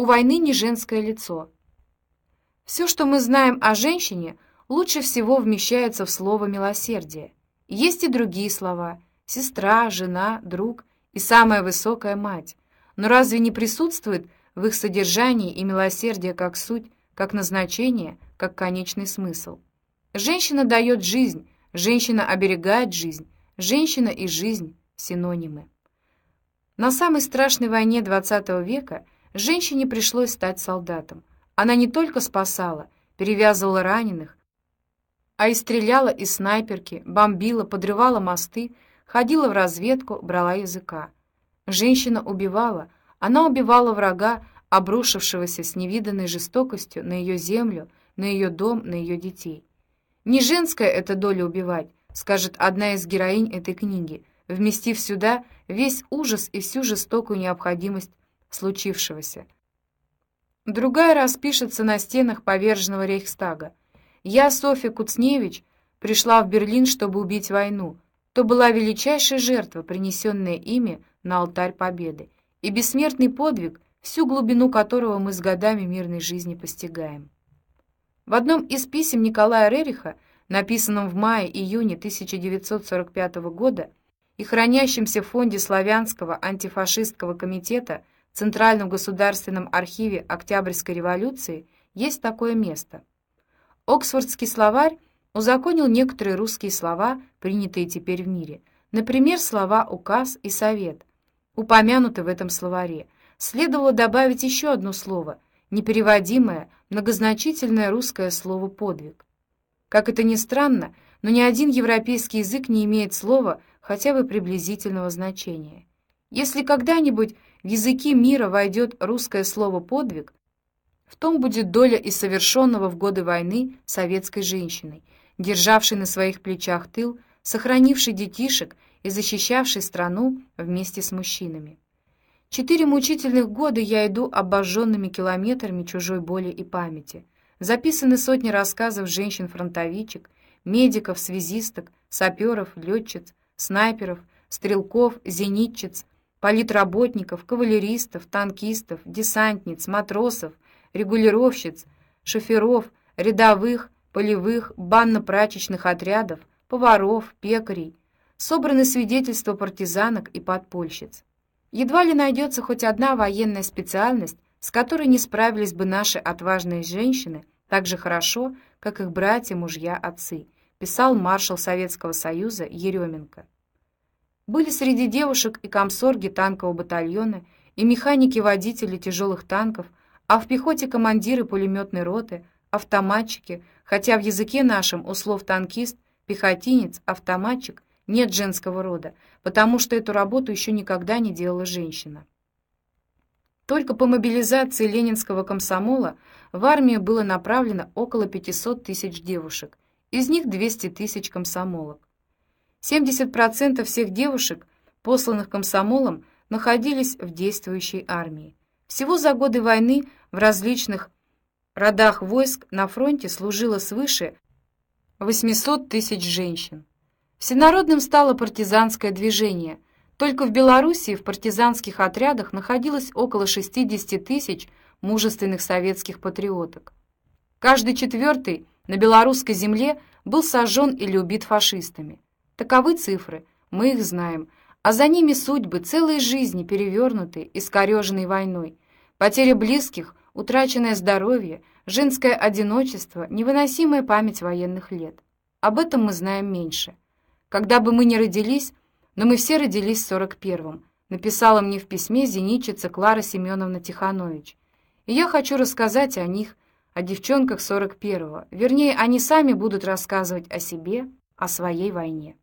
У войны не женское лицо. Все, что мы знаем о женщине, лучше всего вмещается в слово «милосердие». Есть и другие слова – сестра, жена, друг и самая высокая мать. Но разве не присутствует в их содержании и милосердие как суть, как назначение, как конечный смысл? Женщина дает жизнь, женщина оберегает жизнь, женщина и жизнь – синонимы. На самой страшной войне XX века женщине пришлось стать солдатом. Она не только спасала, перевязывала раненых, а и стреляла из снайперки, бомбила, подрывала мосты, ходила в разведку, брала языка. Женщина убивала, она убивала врага, обрушившегося с невиданной жестокостью на ее землю, на ее дом, на ее детей. Не женская это доля убивать, скажет одна из героинь этой книги, вместив сюда весь ужас и всю жестокую необходимость случившегося. Другая распишется на стенах поверженного Рейхстага. «Я, Софья Куцневич, пришла в Берлин, чтобы убить войну. То была величайшая жертва, принесенная ими на алтарь победы, и бессмертный подвиг, всю глубину которого мы с годами мирной жизни постигаем». В одном из писем Николая Рериха, написанном в мае-июне 1945 года и хранящемся в фонде Славянского антифашистского комитета Центральном государственном архиве Октябрьской революции есть такое место. Оксфордский словарь узаконил некоторые русские слова, принятые теперь в мире. Например, слова «указ» и «совет», упомянуты в этом словаре. Следовало добавить еще одно слово, непереводимое, многозначительное русское слово «подвиг». Как это ни странно, но ни один европейский язык не имеет слова хотя бы приблизительного значения. Если когда-нибудь в языки мира войдет русское слово «подвиг», в том будет доля и совершенного в годы войны советской женщиной, державшей на своих плечах тыл, сохранившей детишек и защищавшей страну вместе с мужчинами. Четыре мучительных года я иду обожженными километрами чужой боли и памяти. Записаны сотни рассказов женщин-фронтовичек, медиков, связисток, саперов, летчиц, снайперов, стрелков, зенитчиц, политработников, кавалеристов, танкистов, десантниц, матросов, регулировщиц, шоферов, рядовых, полевых, банно-прачечных отрядов, поваров, пекарей, собраны свидетельства партизанок и подпольщиц. Едва ли найдется хоть одна военная специальность, с которой не справились бы наши отважные женщины так же хорошо, как их братья, мужья, отцы, писал маршал Советского Союза Еременко. Были среди девушек и комсорги танкового батальона, и механики-водители тяжелых танков, а в пехоте командиры пулеметной роты, автоматчики, хотя в языке нашем у слов танкист, пехотинец, автоматчик нет женского рода, потому что эту работу еще никогда не делала женщина. Только по мобилизации ленинского комсомола в армию было направлено около 500 тысяч девушек, из них 200 тысяч комсомолок. 70% всех девушек, посланных комсомолом, находились в действующей армии. Всего за годы войны в различных родах войск на фронте служило свыше 800 тысяч женщин. Всенародным стало партизанское движение. Только в Белоруссии в партизанских отрядах находилось около 60 тысяч мужественных советских патриоток. Каждый четвертый на белорусской земле был сожжен или убит фашистами. Таковы цифры, мы их знаем, а за ними судьбы, целые жизни, перевернутые, искореженные войной, потеря близких, утраченное здоровье, женское одиночество, невыносимая память военных лет. Об этом мы знаем меньше. Когда бы мы ни родились, но мы все родились в 41-м, написала мне в письме зенитчица Клара Семеновна Тиханович. И я хочу рассказать о них, о девчонках 41-го. Вернее, они сами будут рассказывать о себе, о своей войне.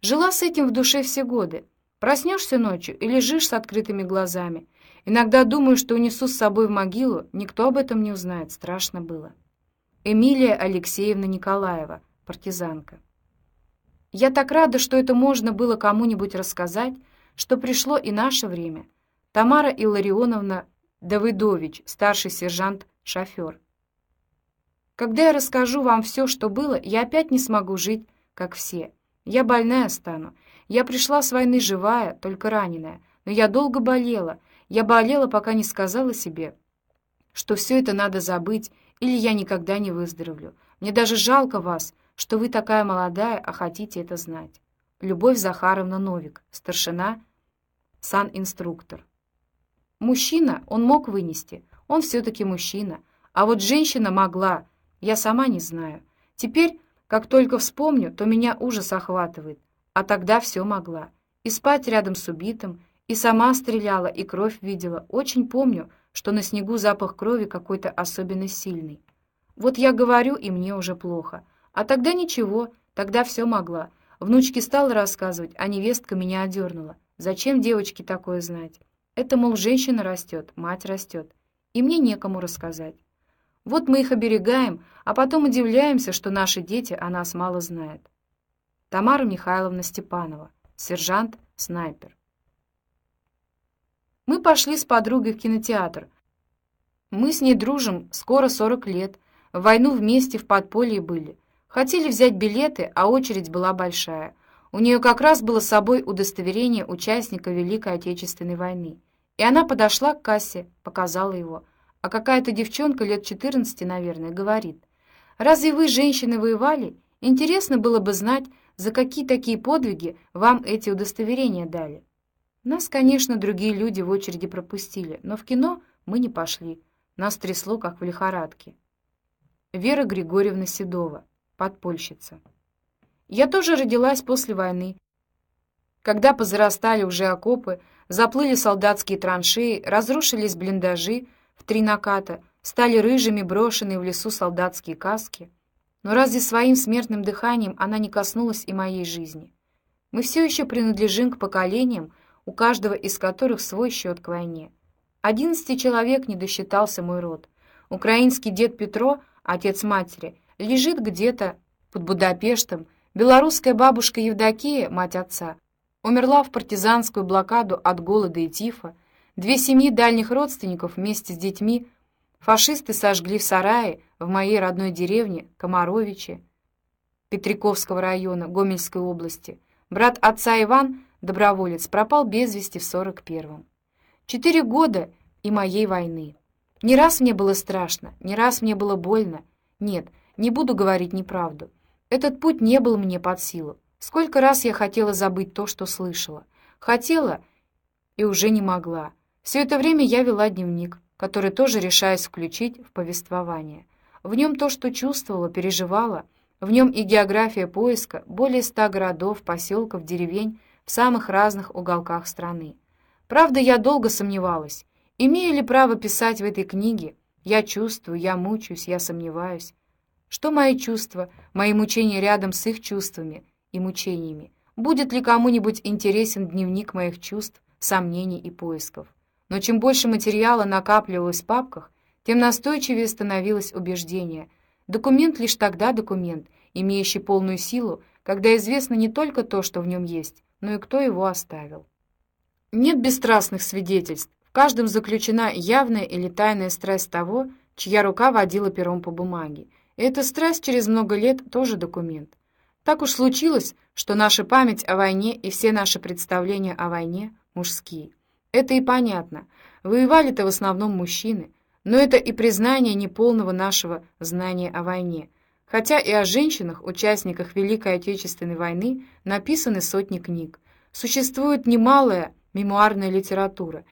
Жила с этим в душе все годы. Проснешься ночью и лежишь с открытыми глазами. Иногда думаю, что унесу с собой в могилу, никто об этом не узнает, страшно было. Эмилия Алексеевна Николаева, партизанка. Я так рада, что это можно было кому-нибудь рассказать, что пришло и наше время. Тамара Илларионовна Давыдович, старший сержант-шофер. Когда я расскажу вам все, что было, я опять не смогу жить, как все. Я больная стану. Я пришла с войны живая, только раненая. Но я долго болела. Я болела, пока не сказала себе, что все это надо забыть, или я никогда не выздоровлю. Мне даже жалко вас, что вы такая молодая, а хотите это знать. Любовь Захаровна Новик, старшина, сан-инструктор. Мужчина он мог вынести, он все-таки мужчина, а вот женщина могла, я сама не знаю. Теперь, как только вспомню, то меня ужас охватывает, а тогда все могла. И спать рядом с убитым, и сама стреляла, и кровь видела. Очень помню, что на снегу запах крови какой-то особенно сильный. Вот я говорю, и мне уже плохо. А тогда ничего, тогда все могла. Внучке стала рассказывать, а невестка меня одернула. Зачем девочке такое знать? Это, мол, женщина растет, мать растет. И мне некому рассказать. Вот мы их оберегаем, а потом удивляемся, что наши дети о нас мало знают. Тамара Михайловна Степанова, сержант-снайпер. Мы пошли с подругой в кинотеатр. Мы с ней дружим скоро 40 лет. В войну вместе в подполье были. Хотели взять билеты, а очередь была большая. У нее как раз было с собой удостоверение участника Великой Отечественной войны. И она подошла к кассе, показала его. А какая-то девчонка лет 14, наверное, говорит, «Разве вы, женщины, воевали? Интересно было бы знать, за какие такие подвиги вам эти удостоверения дали». Нас, конечно, другие люди в очереди пропустили, но в кино мы не пошли. Нас трясло, как в лихорадке. Вера Григорьевна Седова, подпольщица. Я тоже родилась после войны, когда позарастали уже окопы, заплыли солдатские траншеи, разрушились блиндажи в три наката, стали рыжими брошенные в лесу солдатские каски. Но разве своим смертным дыханием она не коснулась и моей жизни? Мы все еще принадлежим к поколениям, у каждого из которых свой счет к войне. Одиннадцати человек не досчитался мой род. Украинский дед Петро, отец матери, лежит где-то под Будапештом, белорусская бабушка Евдокия, мать отца, умерла в партизанскую блокаду от голода и тифа, две семьи дальних родственников вместе с детьми фашисты сожгли в сарае в моей родной деревне Комаровичи Петриковского района Гомельской области. Брат отца Иван, доброволец, пропал без вести в 41-м. Четыре года и моей войны. Не раз мне было страшно, не раз мне было больно. Нет, не буду говорить неправду. Этот путь не был мне под силу. Сколько раз я хотела забыть то, что слышала. Хотела и уже не могла. Все это время я вела дневник, который тоже решаюсь включить в повествование. В нем то, что чувствовала, переживала. В нем и география поиска, более ста городов, поселков, деревень в самых разных уголках страны. Правда, я долго сомневалась, имею ли право писать в этой книге. Я чувствую, я мучаюсь, я сомневаюсь. Что мои чувства, мои мучения рядом с их чувствами — и мучениями. Будет ли кому-нибудь интересен дневник моих чувств, сомнений и поисков? Но чем больше материала накапливалось в папках, тем настойчивее становилось убеждение. Документ лишь тогда документ, имеющий полную силу, когда известно не только то, что в нем есть, но и кто его оставил. Нет бесстрастных свидетельств. В каждом заключена явная или тайная страсть того, чья рука водила пером по бумаге. И эта страсть через много лет тоже документ. Так уж случилось, что наша память о войне и все наши представления о войне мужские. Это и понятно. Воевали-то в основном мужчины, но это и признание неполного нашего знания о войне. Хотя и о женщинах, участниках Великой Отечественной войны, написаны сотни книг. Существует немалая мемуарная литература,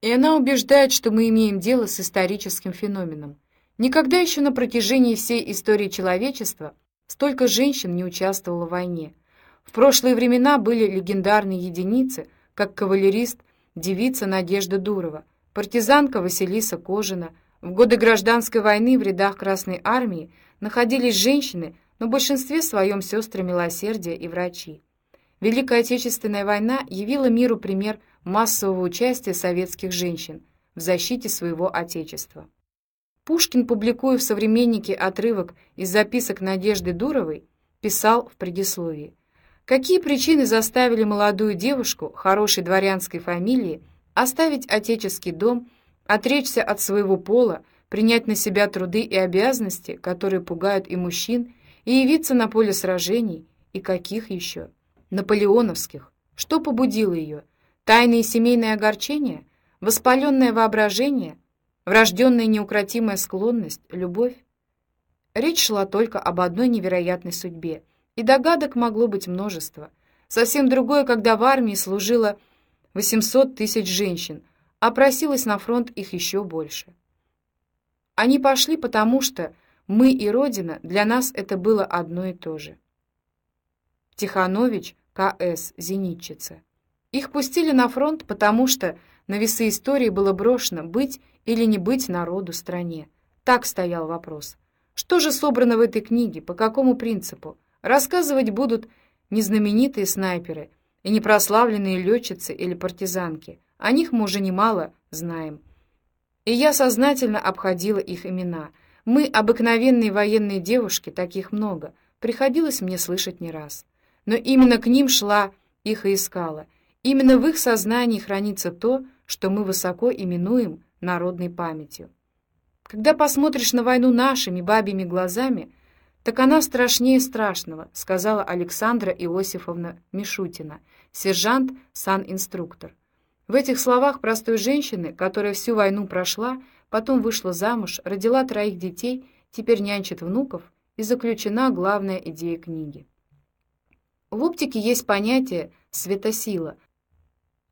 и она убеждает, что мы имеем дело с историческим феноменом. Никогда еще на протяжении всей истории человечества Столько женщин не участвовало в войне. В прошлые времена были легендарные единицы, как кавалерист девица Надежда Дурова, партизанка Василиса Кожина. В годы гражданской войны в рядах Красной армии находились женщины, но в большинстве своем сестры милосердия и врачи. Великая Отечественная война явила миру пример массового участия советских женщин в защите своего Отечества. Пушкин, публикуя в «Современнике» отрывок из записок Надежды Дуровой, писал в предисловии. Какие причины заставили молодую девушку хорошей дворянской фамилии оставить отеческий дом, отречься от своего пола, принять на себя труды и обязанности, которые пугают и мужчин, и явиться на поле сражений, и каких еще? Наполеоновских. Что побудило ее? Тайные семейные огорчения? Воспаленное воображение – врожденная неукротимая склонность, любовь. Речь шла только об одной невероятной судьбе, и догадок могло быть множество. Совсем другое, когда в армии служило 800 тысяч женщин, а просилось на фронт их еще больше. Они пошли потому, что мы и Родина, для нас это было одно и то же. Тиханович, К.С., зенитчица. Их пустили на фронт, потому что на весы истории было брошено быть или не быть народу стране. Так стоял вопрос. Что же собрано в этой книге, по какому принципу? Рассказывать будут не знаменитые снайперы и не прославленные летчицы или партизанки. О них мы уже немало знаем. И я сознательно обходила их имена. Мы, обыкновенные военные девушки, таких много. Приходилось мне слышать не раз. Но именно к ним шла, их и искала. Именно в их сознании хранится то, что мы высоко именуем народной памятью. Когда посмотришь на войну нашими бабьими глазами, так она страшнее страшного, сказала Александра Иосифовна Мишутина, сержант, сан-инструктор. В этих словах простой женщины, которая всю войну прошла, потом вышла замуж, родила троих детей, теперь нянчит внуков, и заключена главная идея книги. В оптике есть понятие «светосила»,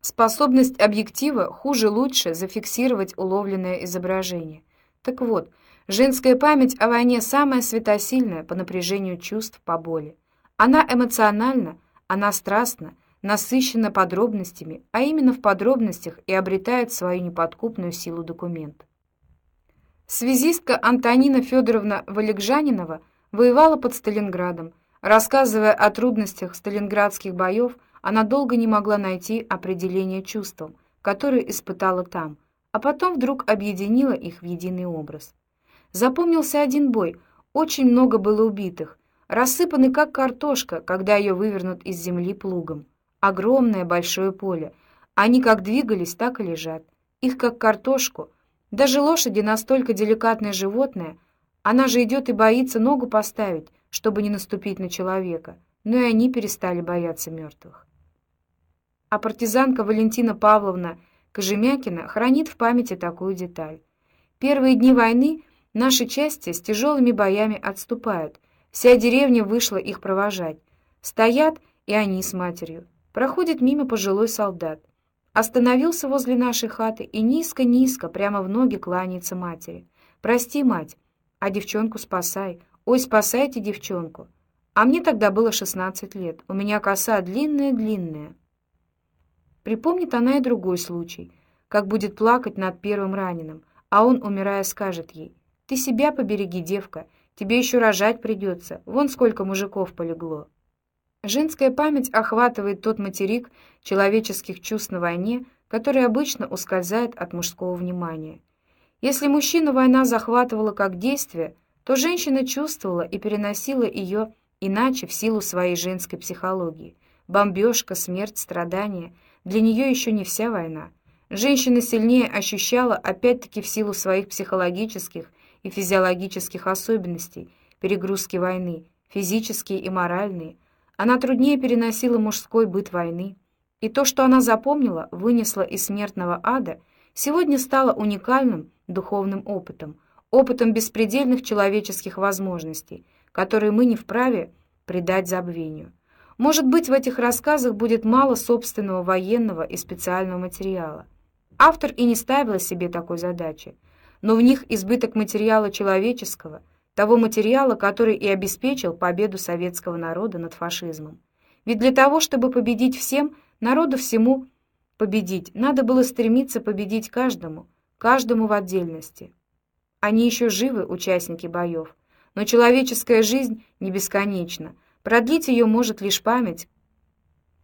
Способность объектива хуже-лучше зафиксировать уловленное изображение. Так вот, женская память о войне самая светосильная по напряжению чувств, по боли. Она эмоциональна, она страстна, насыщена подробностями, а именно в подробностях и обретает свою неподкупную силу документ. Связистка Антонина Федоровна Валикжанинова воевала под Сталинградом. Рассказывая о трудностях сталинградских боев, она долго не могла найти определение чувствам, которые испытала там, а потом вдруг объединила их в единый образ. Запомнился один бой, очень много было убитых, рассыпаны как картошка, когда ее вывернут из земли плугом. Огромное большое поле. Они как двигались, так и лежат. Их как картошку. Даже лошади настолько деликатное животное, она же идет и боится ногу поставить, чтобы не наступить на человека. Но и они перестали бояться мертвых а партизанка Валентина Павловна Кожемякина хранит в памяти такую деталь. Первые дни войны наши части с тяжелыми боями отступают. Вся деревня вышла их провожать. Стоят и они с матерью. Проходит мимо пожилой солдат. Остановился возле нашей хаты и низко-низко, прямо в ноги кланяется матери. «Прости, мать, а девчонку спасай. Ой, спасайте девчонку». А мне тогда было шестнадцать лет. У меня коса длинная-длинная. Припомнит она и другой случай, как будет плакать над первым раненым, а он, умирая, скажет ей, «Ты себя побереги, девка, тебе еще рожать придется, вон сколько мужиков полегло». Женская память охватывает тот материк человеческих чувств на войне, который обычно ускользает от мужского внимания. Если мужчину война захватывала как действие, то женщина чувствовала и переносила ее иначе в силу своей женской психологии. Бомбежка, смерть, страдания — для нее еще не вся война. Женщина сильнее ощущала, опять-таки в силу своих психологических и физиологических особенностей, перегрузки войны, физические и моральные. Она труднее переносила мужской быт войны. И то, что она запомнила, вынесла из смертного ада, сегодня стало уникальным духовным опытом, опытом беспредельных человеческих возможностей, которые мы не вправе предать забвению. Может быть, в этих рассказах будет мало собственного военного и специального материала. Автор и не ставила себе такой задачи, но в них избыток материала человеческого, того материала, который и обеспечил победу советского народа над фашизмом. Ведь для того, чтобы победить всем, народу всему победить, надо было стремиться победить каждому, каждому в отдельности. Они еще живы, участники боев, но человеческая жизнь не бесконечна, Продлить ее может лишь память,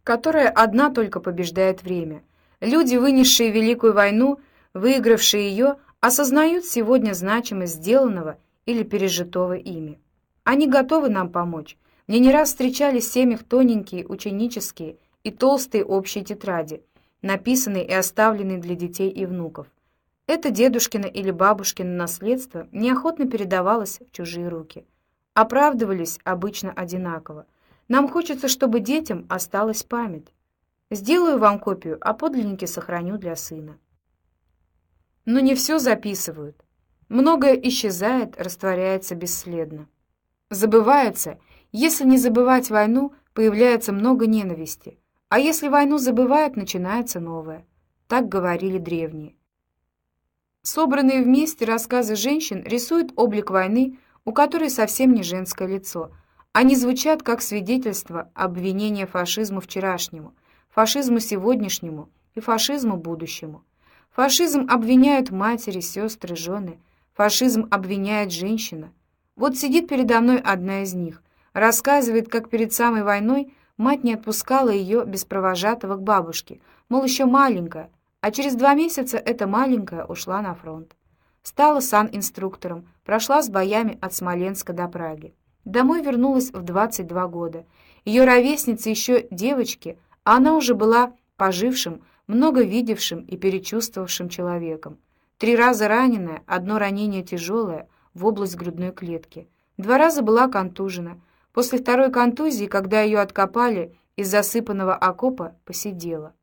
которая одна только побеждает время. Люди, вынесшие Великую войну, выигравшие ее, осознают сегодня значимость сделанного или пережитого ими. Они готовы нам помочь. Мне не раз встречались семьях тоненькие, ученические и толстые общие тетради, написанные и оставленные для детей и внуков. Это дедушкино или бабушкино наследство неохотно передавалось в чужие руки оправдывались обычно одинаково. Нам хочется, чтобы детям осталась память. Сделаю вам копию, а подлинники сохраню для сына. Но не все записывают. Многое исчезает, растворяется бесследно. Забывается, если не забывать войну, появляется много ненависти, а если войну забывают, начинается новое. Так говорили древние. Собранные вместе рассказы женщин рисуют облик войны, у которой совсем не женское лицо. Они звучат как свидетельство обвинения фашизму вчерашнему, фашизму сегодняшнему и фашизму будущему. Фашизм обвиняют матери, сестры, жены. Фашизм обвиняет женщина. Вот сидит передо мной одна из них, рассказывает, как перед самой войной мать не отпускала ее без провожатого к бабушке, мол, еще маленькая, а через два месяца эта маленькая ушла на фронт. Стала сан-инструктором, прошла с боями от Смоленска до Праги. Домой вернулась в 22 года. Ее ровесницы еще девочки, а она уже была пожившим, много видевшим и перечувствовавшим человеком. Три раза раненая, одно ранение тяжелое, в область грудной клетки. Два раза была контужена. После второй контузии, когда ее откопали из засыпанного окопа, посидела.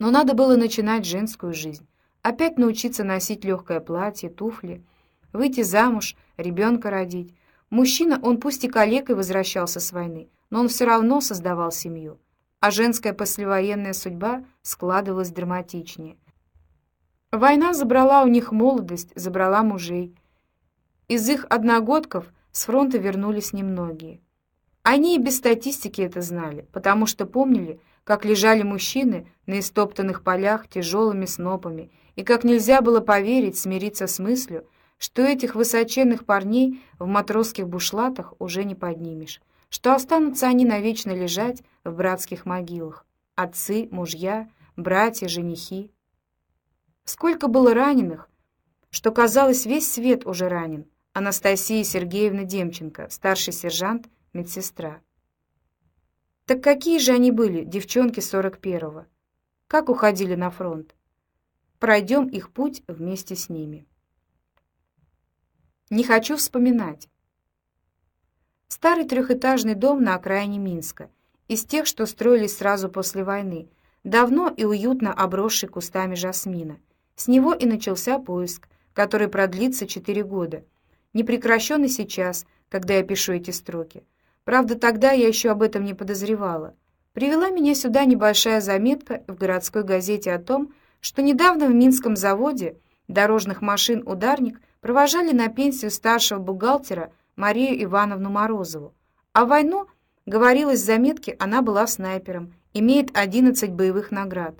Но надо было начинать женскую жизнь. Опять научиться носить легкое платье, туфли, выйти замуж, ребенка родить. Мужчина, он пусть и калекой возвращался с войны, но он все равно создавал семью. А женская послевоенная судьба складывалась драматичнее. Война забрала у них молодость, забрала мужей. Из их одногодков с фронта вернулись немногие. Они и без статистики это знали, потому что помнили, как лежали мужчины на истоптанных полях тяжелыми снопами, и как нельзя было поверить, смириться с мыслью, что этих высоченных парней в матросских бушлатах уже не поднимешь, что останутся они навечно лежать в братских могилах, отцы, мужья, братья, женихи. Сколько было раненых, что, казалось, весь свет уже ранен. Анастасия Сергеевна Демченко, старший сержант, медсестра. Так какие же они были, девчонки 41-го? Как уходили на фронт? Пройдем их путь вместе с ними. Не хочу вспоминать. Старый трехэтажный дом на окраине Минска, из тех, что строились сразу после войны, давно и уютно обросший кустами жасмина. С него и начался поиск, который продлится четыре года, не прекращенный сейчас, когда я пишу эти строки. Правда, тогда я еще об этом не подозревала. Привела меня сюда небольшая заметка в городской газете о том, что недавно в Минском заводе дорожных машин «Ударник» провожали на пенсию старшего бухгалтера Марию Ивановну Морозову. А войну, говорилось в заметке, она была снайпером, имеет 11 боевых наград.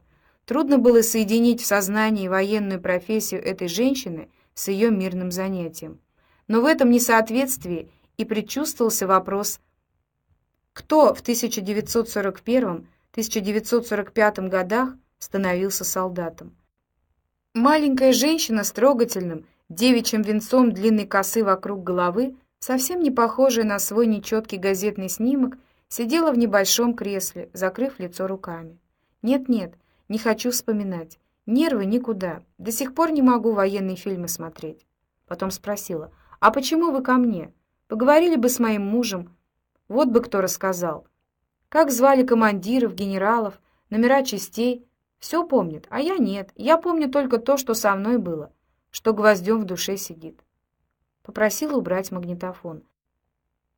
Трудно было соединить в сознании военную профессию этой женщины с ее мирным занятием. Но в этом несоответствии и предчувствовался вопрос кто в 1941-1945 годах становился солдатом? Маленькая женщина с трогательным, девичьим венцом длинной косы вокруг головы, совсем не похожая на свой нечеткий газетный снимок, сидела в небольшом кресле, закрыв лицо руками. «Нет-нет, не хочу вспоминать. Нервы никуда. До сих пор не могу военные фильмы смотреть». Потом спросила, «А почему вы ко мне? Поговорили бы с моим мужем, вот бы кто рассказал. Как звали командиров, генералов, номера частей. Все помнит, а я нет. Я помню только то, что со мной было, что гвоздем в душе сидит. Попросила убрать магнитофон.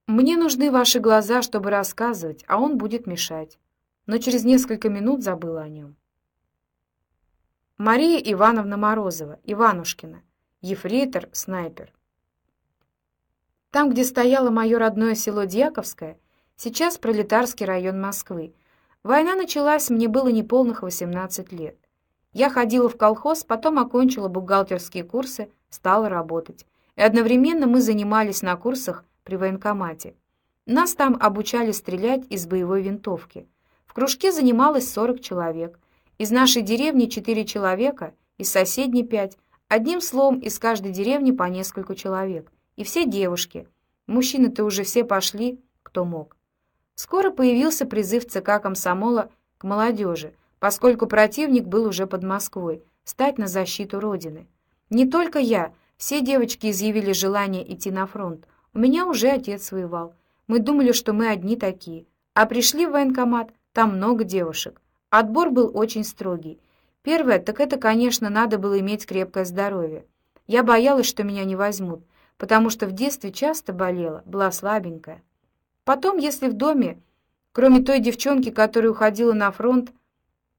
Мне нужны ваши глаза, чтобы рассказывать, а он будет мешать. Но через несколько минут забыла о нем. Мария Ивановна Морозова, Иванушкина, ефрейтор, снайпер. Там, где стояло мое родное село Дьяковское, сейчас пролетарский район Москвы. Война началась, мне было неполных 18 лет. Я ходила в колхоз, потом окончила бухгалтерские курсы, стала работать. И одновременно мы занимались на курсах при военкомате. Нас там обучали стрелять из боевой винтовки. В кружке занималось 40 человек. Из нашей деревни 4 человека, из соседней 5. Одним словом, из каждой деревни по несколько человек и все девушки. Мужчины-то уже все пошли, кто мог. Скоро появился призыв ЦК комсомола к молодежи, поскольку противник был уже под Москвой, стать на защиту Родины. Не только я, все девочки изъявили желание идти на фронт. У меня уже отец воевал. Мы думали, что мы одни такие. А пришли в военкомат, там много девушек. Отбор был очень строгий. Первое, так это, конечно, надо было иметь крепкое здоровье. Я боялась, что меня не возьмут, потому что в детстве часто болела, была слабенькая. Потом, если в доме, кроме той девчонки, которая уходила на фронт,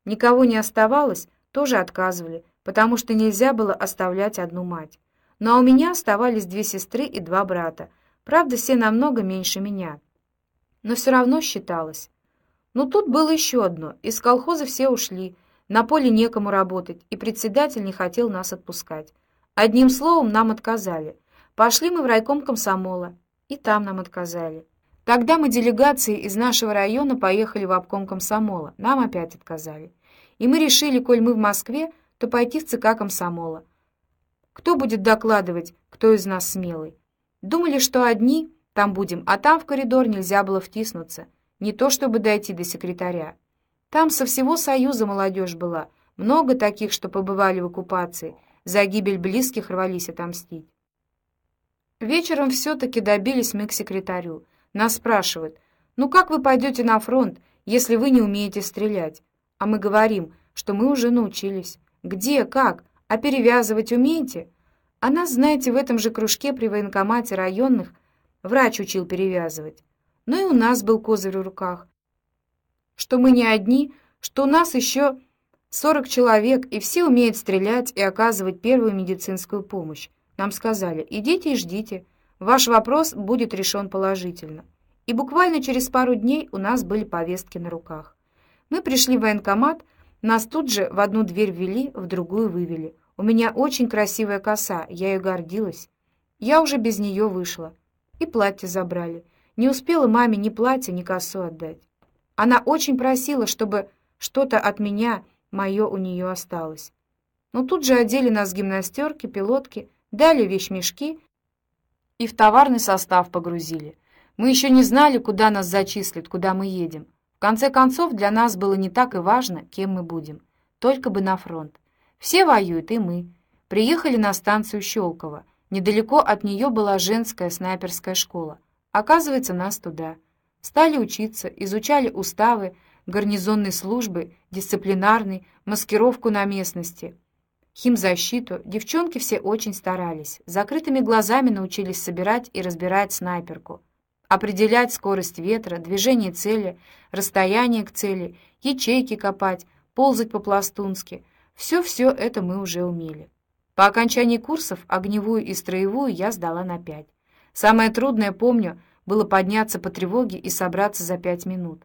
никого не оставалось, тоже отказывали, потому что нельзя было оставлять одну мать. Но у меня оставались две сестры и два брата. Правда, все намного меньше меня. Но все равно считалось. Но тут было еще одно. Из колхоза все ушли, на поле некому работать, и председатель не хотел нас отпускать. Одним словом, нам отказали. Пошли мы в райком комсомола, и там нам отказали. Тогда мы делегацией из нашего района поехали в обком комсомола, нам опять отказали. И мы решили, коль мы в Москве, то пойти в ЦК комсомола. Кто будет докладывать, кто из нас смелый? Думали, что одни там будем, а там в коридор нельзя было втиснуться, не то чтобы дойти до секретаря. Там со всего Союза молодежь была, много таких, что побывали в оккупации, за гибель близких рвались отомстить. Вечером все-таки добились мы к секретарю. Нас спрашивают, ну как вы пойдете на фронт, если вы не умеете стрелять? А мы говорим, что мы уже научились. Где, как? А перевязывать умеете? А нас, знаете, в этом же кружке при военкомате районных врач учил перевязывать. Ну и у нас был козырь в руках что мы не одни, что у нас еще 40 человек, и все умеют стрелять и оказывать первую медицинскую помощь. Нам сказали, идите и ждите, ваш вопрос будет решен положительно. И буквально через пару дней у нас были повестки на руках. Мы пришли в военкомат, нас тут же в одну дверь ввели, в другую вывели. У меня очень красивая коса, я ее гордилась. Я уже без нее вышла. И платье забрали. Не успела маме ни платье, ни косу отдать. Она очень просила, чтобы что-то от меня, мое у нее осталось. Но тут же одели нас гимнастерки, пилотки, дали вещмешки и в товарный состав погрузили. Мы еще не знали, куда нас зачислят, куда мы едем. В конце концов, для нас было не так и важно, кем мы будем. Только бы на фронт. Все воюют, и мы. Приехали на станцию Щелково. Недалеко от нее была женская снайперская школа. Оказывается, нас туда. Стали учиться, изучали уставы, гарнизонной службы, дисциплинарный, маскировку на местности, химзащиту. Девчонки все очень старались. Закрытыми глазами научились собирать и разбирать снайперку, определять скорость ветра, движение цели, расстояние к цели, ячейки копать, ползать по-пластунски. Все-все это мы уже умели. По окончании курсов огневую и строевую я сдала на пять. Самое трудное, помню, было подняться по тревоге и собраться за пять минут.